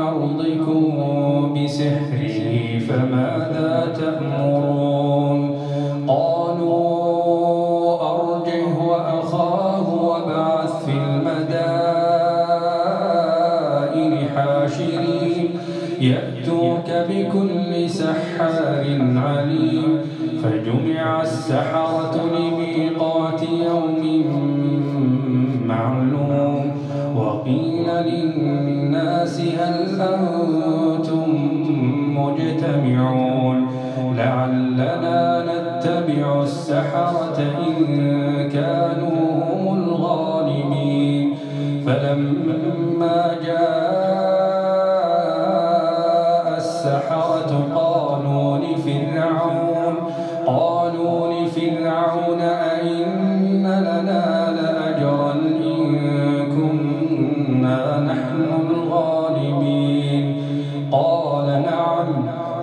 أرضكم بسحره فماذا تأمرون؟ قالوا أرجه وأخاه وابعث في المدائن حاشرين. يأتوك بكل سحار عليم. فجمع السحرة لميقات أنتم مجتمعون. لعلنا نتبع السحرة إن كانوا هم الغالبين. فلما جاء السحرة قالوا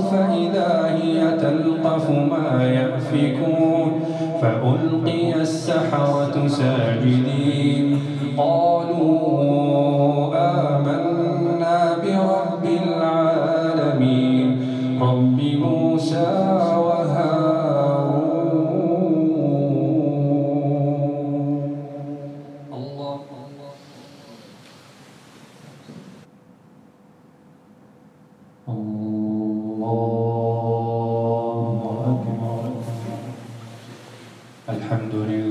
فإذا هي تلقف ما يأفكون فألقي السحرة ساجدين. قالوا آمنا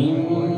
mim